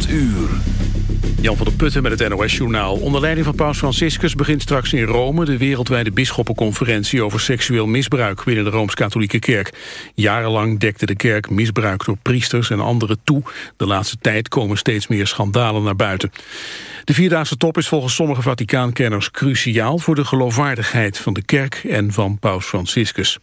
8 uur. Jan van der Putten met het NOS-journaal. Onder leiding van paus Franciscus begint straks in Rome... de wereldwijde bisschoppenconferentie over seksueel misbruik... binnen de Rooms-Katholieke Kerk. Jarenlang dekte de kerk misbruik door priesters en anderen toe. De laatste tijd komen steeds meer schandalen naar buiten. De Vierdaagse top is volgens sommige Vaticaankenners cruciaal... voor de geloofwaardigheid van de kerk en van paus Franciscus.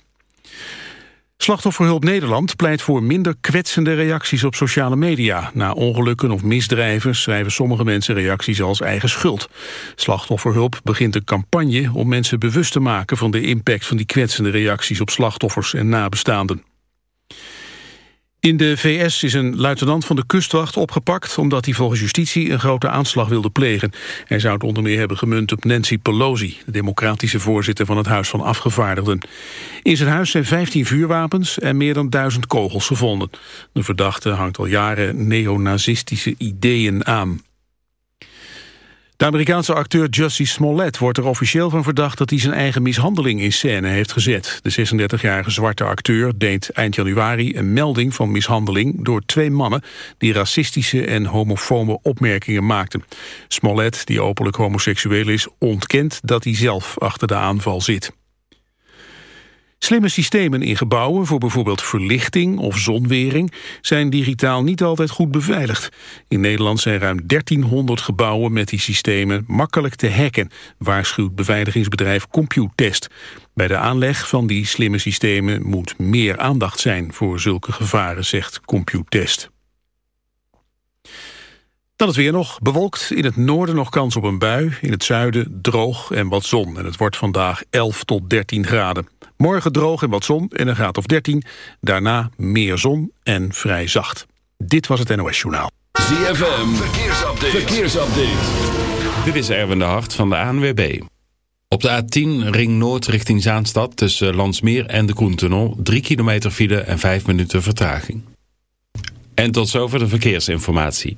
Slachtofferhulp Nederland pleit voor minder kwetsende reacties op sociale media. Na ongelukken of misdrijven schrijven sommige mensen reacties als eigen schuld. Slachtofferhulp begint een campagne om mensen bewust te maken van de impact van die kwetsende reacties op slachtoffers en nabestaanden. In de VS is een luitenant van de kustwacht opgepakt... omdat hij volgens justitie een grote aanslag wilde plegen. Hij zou het onder meer hebben gemunt op Nancy Pelosi... de democratische voorzitter van het Huis van Afgevaardigden. In zijn huis zijn 15 vuurwapens en meer dan duizend kogels gevonden. De verdachte hangt al jaren neonazistische ideeën aan. De Amerikaanse acteur Jussie Smollett wordt er officieel van verdacht dat hij zijn eigen mishandeling in scène heeft gezet. De 36-jarige zwarte acteur deed eind januari een melding van mishandeling door twee mannen die racistische en homofobe opmerkingen maakten. Smollett, die openlijk homoseksueel is, ontkent dat hij zelf achter de aanval zit. Slimme systemen in gebouwen voor bijvoorbeeld verlichting of zonwering zijn digitaal niet altijd goed beveiligd. In Nederland zijn ruim 1300 gebouwen met die systemen makkelijk te hacken, waarschuwt beveiligingsbedrijf Computest. Bij de aanleg van die slimme systemen moet meer aandacht zijn voor zulke gevaren, zegt Computest. Dan het weer nog. Bewolkt. In het noorden nog kans op een bui. In het zuiden droog en wat zon. En het wordt vandaag 11 tot 13 graden. Morgen droog en wat zon en een graad of 13. Daarna meer zon en vrij zacht. Dit was het NOS Journaal. ZFM. Verkeersupdate. Verkeersupdate. Dit is Erwin de Hart van de ANWB. Op de A10 Ring Noord richting Zaanstad tussen Landsmeer en de Koentunnel... 3 kilometer file en 5 minuten vertraging. En tot zover de verkeersinformatie.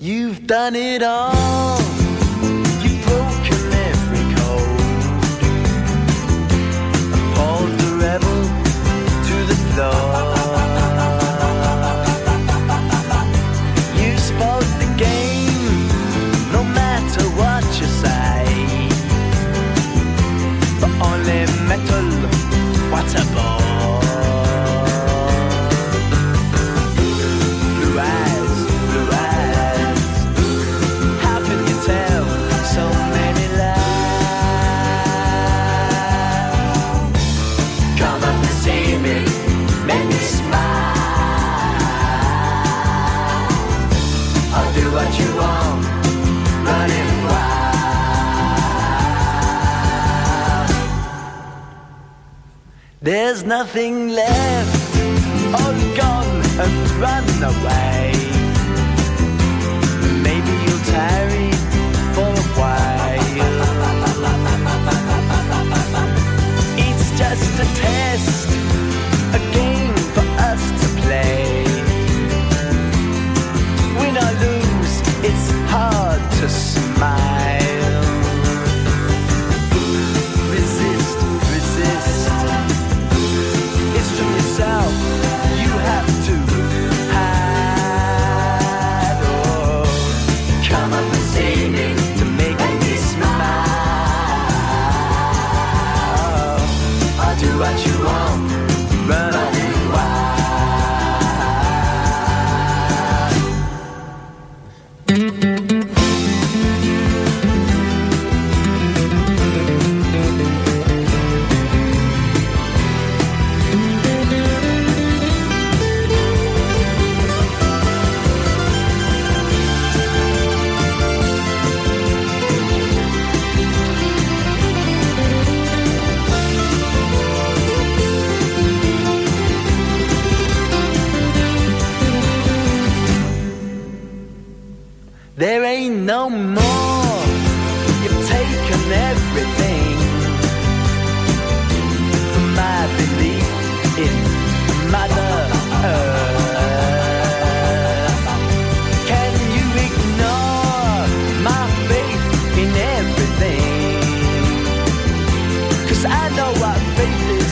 You've done it all. You've broken every code. Appalled the rebel to the floor. metal, what a ball. There's nothing left, all gone and run away. Maybe you'll tarry.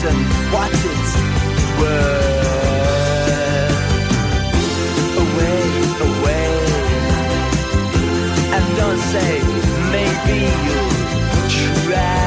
and what it's worth. Away, away, and don't say maybe you'll try.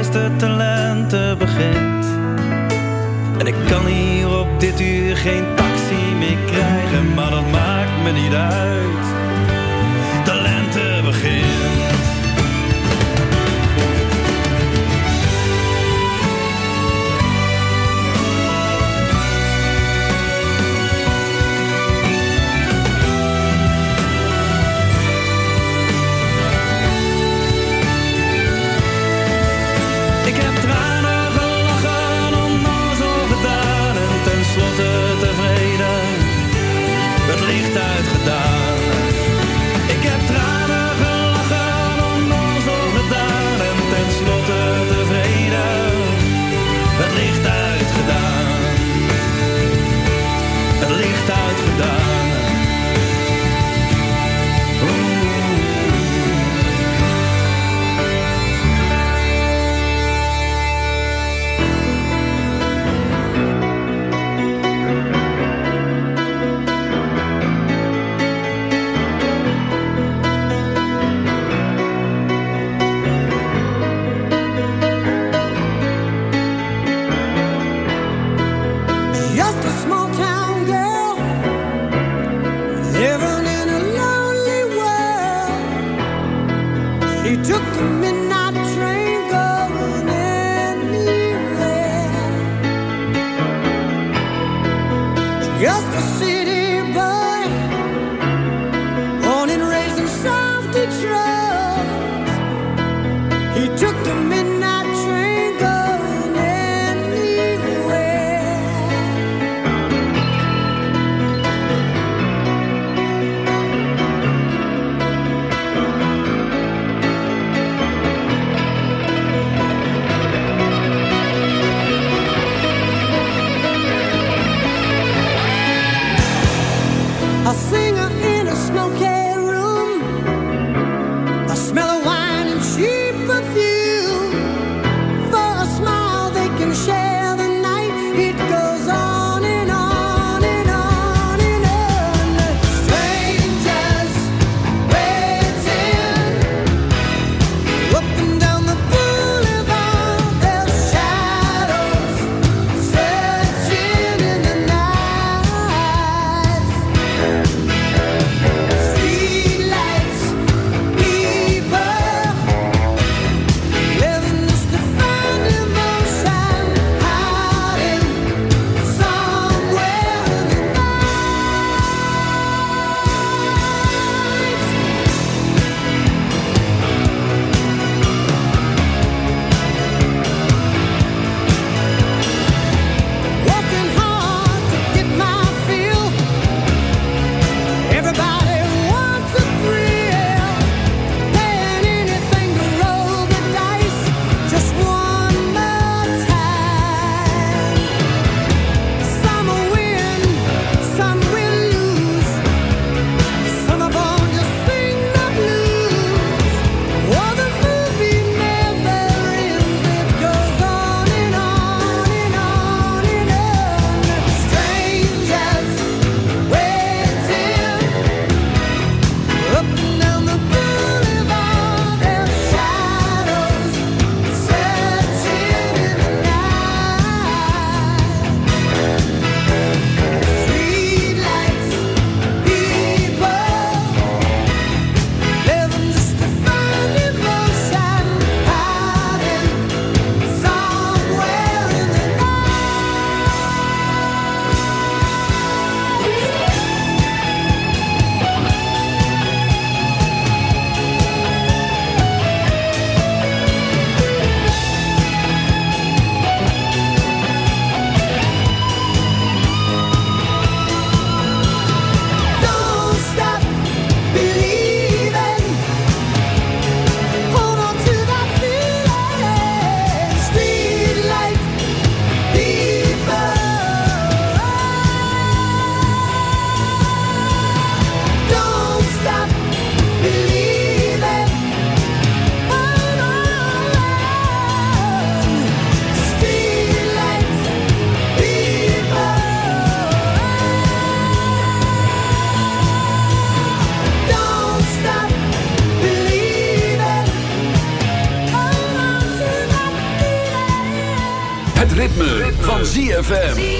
Die fluistert try ZFM.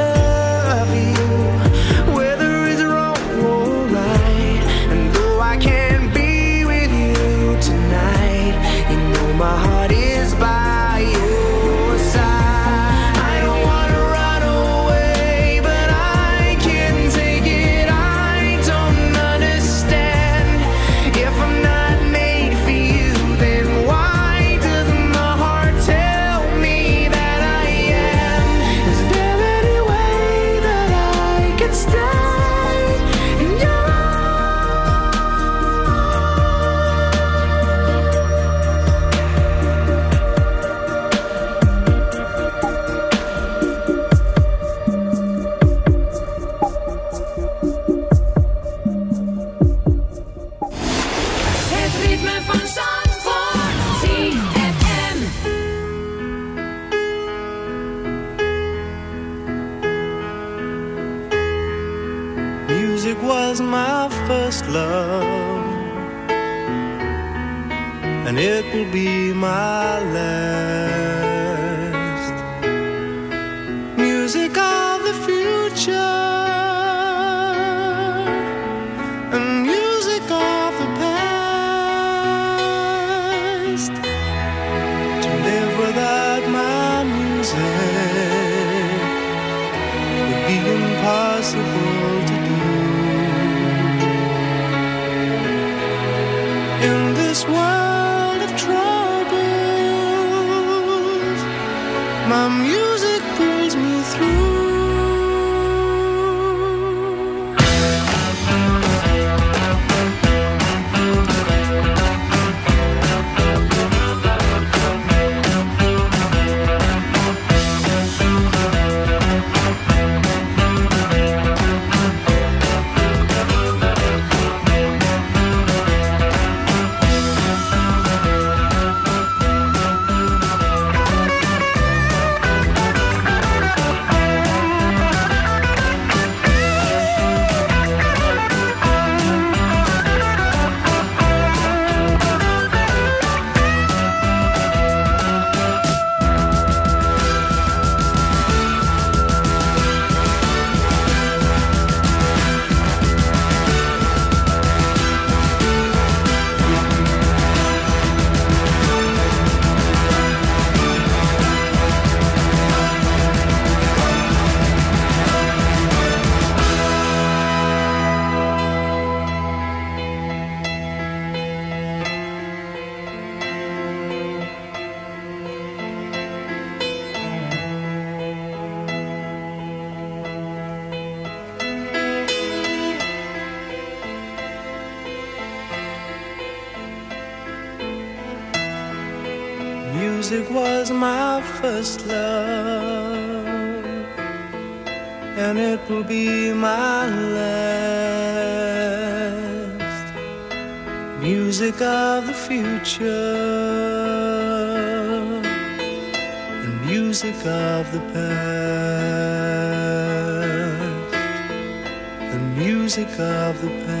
the past.